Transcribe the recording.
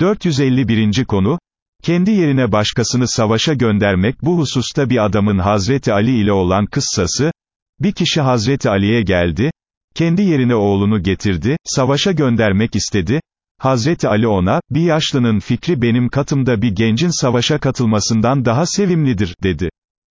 451. konu, kendi yerine başkasını savaşa göndermek bu hususta bir adamın Hazreti Ali ile olan kıssası, bir kişi Hazreti Ali'ye geldi, kendi yerine oğlunu getirdi, savaşa göndermek istedi, Hazreti Ali ona, bir yaşlının fikri benim katımda bir gencin savaşa katılmasından daha sevimlidir, dedi.